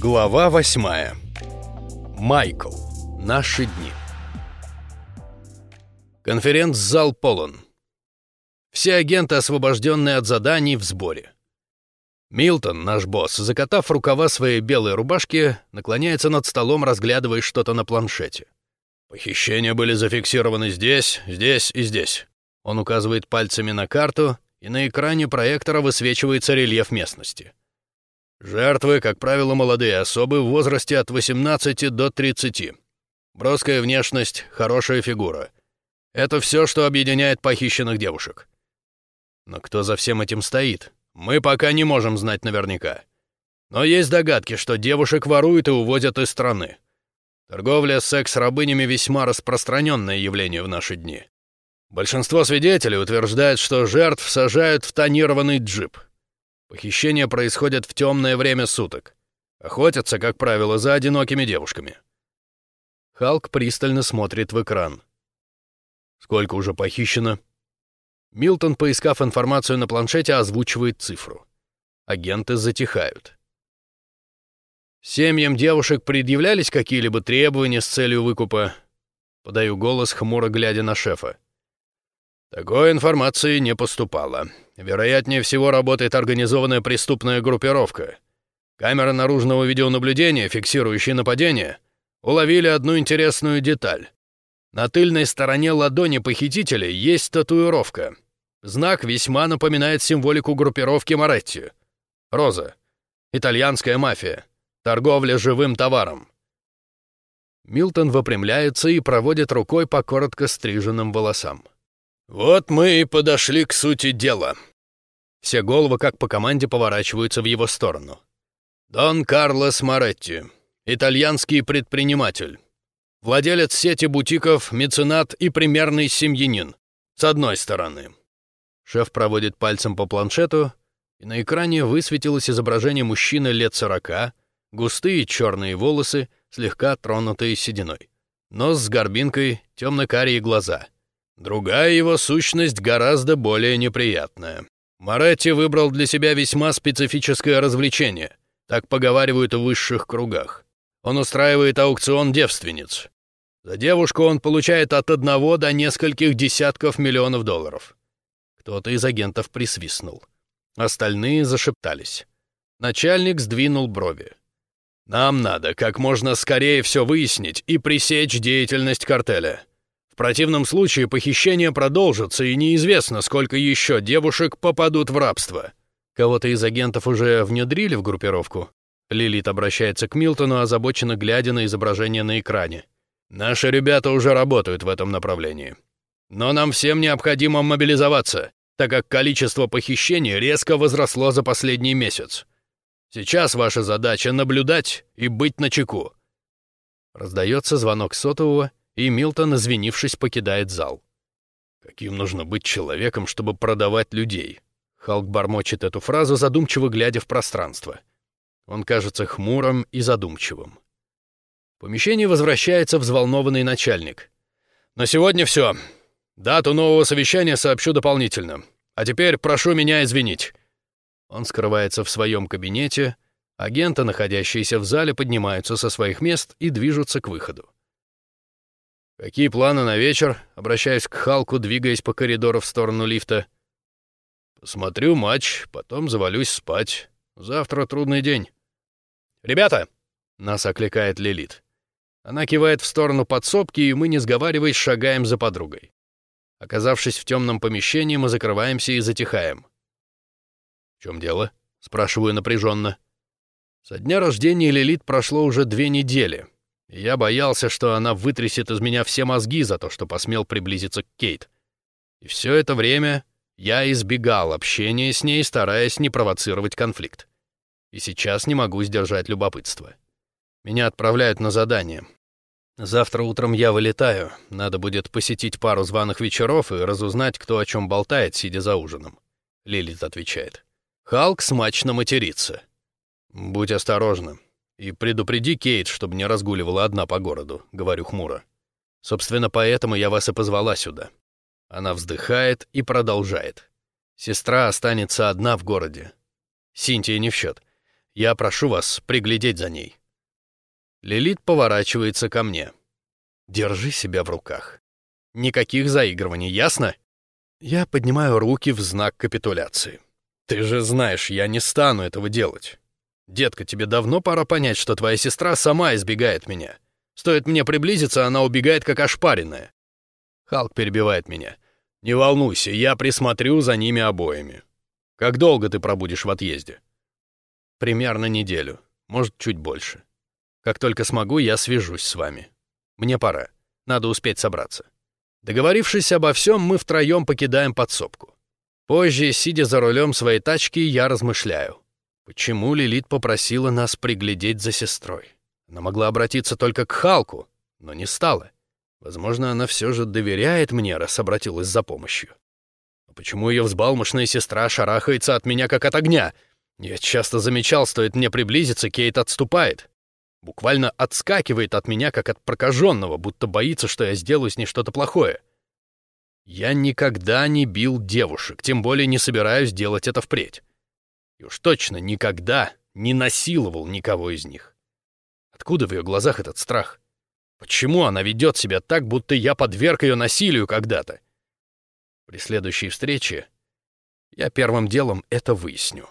Глава восьмая. Майкл. Наши дни. Конференц-зал полон. Все агенты, освобожденные от заданий, в сборе. Милтон, наш босс, закатав рукава своей белой рубашки, наклоняется над столом, разглядывая что-то на планшете. Похищения были зафиксированы здесь, здесь и здесь. Он указывает пальцами на карту, и на экране проектора высвечивается рельеф местности. Жертвы, как правило, молодые особы в возрасте от 18 до 30. Броская внешность, хорошая фигура. Это все, что объединяет похищенных девушек. Но кто за всем этим стоит, мы пока не можем знать наверняка. Но есть догадки, что девушек воруют и увозят из страны. Торговля секс-рабынями весьма распространенное явление в наши дни. Большинство свидетелей утверждает, что жертв сажают в тонированный джип — Похищения происходят в темное время суток. Охотятся, как правило, за одинокими девушками. Халк пристально смотрит в экран. Сколько уже похищено? Милтон, поискав информацию на планшете, озвучивает цифру. Агенты затихают. Семьям девушек предъявлялись какие-либо требования с целью выкупа? Подаю голос, хмуро глядя на шефа. Такой информации не поступало. Вероятнее всего, работает организованная преступная группировка. Камеры наружного видеонаблюдения, фиксирующие нападение, уловили одну интересную деталь. На тыльной стороне ладони похитителя есть татуировка. Знак весьма напоминает символику группировки Моретти. Роза. Итальянская мафия. Торговля живым товаром. Милтон выпрямляется и проводит рукой по коротко стриженным волосам. «Вот мы и подошли к сути дела». Все головы, как по команде, поворачиваются в его сторону. «Дон Карлос Моретти, итальянский предприниматель, владелец сети бутиков, меценат и примерный семьянин, с одной стороны». Шеф проводит пальцем по планшету, и на экране высветилось изображение мужчины лет сорока, густые черные волосы, слегка тронутые сединой. Нос с горбинкой, темно-карие глаза — Другая его сущность гораздо более неприятная. Моретти выбрал для себя весьма специфическое развлечение. Так поговаривают в высших кругах. Он устраивает аукцион девственниц. За девушку он получает от одного до нескольких десятков миллионов долларов. Кто-то из агентов присвистнул. Остальные зашептались. Начальник сдвинул брови. «Нам надо как можно скорее все выяснить и пресечь деятельность картеля противном случае похищение продолжится, и неизвестно, сколько еще девушек попадут в рабство. Кого-то из агентов уже внедрили в группировку? Лилит обращается к Милтону, озабоченно глядя на изображение на экране. «Наши ребята уже работают в этом направлении. Но нам всем необходимо мобилизоваться, так как количество похищений резко возросло за последний месяц. Сейчас ваша задача — наблюдать и быть начеку». Раздается звонок сотового, и Милтон, извинившись, покидает зал. «Каким нужно быть человеком, чтобы продавать людей?» Халк бормочет эту фразу, задумчиво глядя в пространство. Он кажется хмурым и задумчивым. В помещение возвращается взволнованный начальник. «На сегодня все. Дату нового совещания сообщу дополнительно. А теперь прошу меня извинить». Он скрывается в своем кабинете, агенты, находящиеся в зале, поднимаются со своих мест и движутся к выходу. «Какие планы на вечер?» — обращаюсь к Халку, двигаясь по коридору в сторону лифта. «Посмотрю матч, потом завалюсь спать. Завтра трудный день». «Ребята!» — нас окликает Лилит. Она кивает в сторону подсобки, и мы, не сговариваясь, шагаем за подругой. Оказавшись в темном помещении, мы закрываемся и затихаем. «В чем дело?» — спрашиваю напряженно. Со дня рождения Лилит прошло уже две недели — я боялся, что она вытрясет из меня все мозги за то, что посмел приблизиться к Кейт. И все это время я избегал общения с ней, стараясь не провоцировать конфликт. И сейчас не могу сдержать любопытство. Меня отправляют на задание. Завтра утром я вылетаю. Надо будет посетить пару званых вечеров и разузнать, кто о чем болтает, сидя за ужином. Лилит отвечает. Халк смачно матерится. Будь осторожна. «И предупреди Кейт, чтобы не разгуливала одна по городу», — говорю хмуро. «Собственно, поэтому я вас и позвала сюда». Она вздыхает и продолжает. «Сестра останется одна в городе. Синтия не в счет. Я прошу вас приглядеть за ней». Лилит поворачивается ко мне. «Держи себя в руках. Никаких заигрываний, ясно?» Я поднимаю руки в знак капитуляции. «Ты же знаешь, я не стану этого делать. Детка, тебе давно пора понять, что твоя сестра сама избегает меня. Стоит мне приблизиться, она убегает как ошпаренная». Халк перебивает меня. «Не волнуйся, я присмотрю за ними обоими. Как долго ты пробудешь в отъезде?» «Примерно неделю, может, чуть больше. Как только смогу, я свяжусь с вами. Мне пора, надо успеть собраться». Договорившись обо всем, мы втроем покидаем подсобку. Позже, сидя за рулем своей тачки, я размышляю. Почему Лилит попросила нас приглядеть за сестрой? Она могла обратиться только к Халку, но не стала. Возможно, она все же доверяет мне, раз обратилась за помощью. Но почему ее взбалмошная сестра шарахается от меня, как от огня? Я часто замечал, стоит мне приблизиться, Кейт отступает. Буквально отскакивает от меня, как от прокаженного, будто боится, что я сделаю с ней что-то плохое. Я никогда не бил девушек, тем более не собираюсь делать это впредь. И уж точно никогда не насиловал никого из них. Откуда в ее глазах этот страх? Почему она ведет себя так, будто я подверг ее насилию когда-то? При следующей встрече я первым делом это выясню.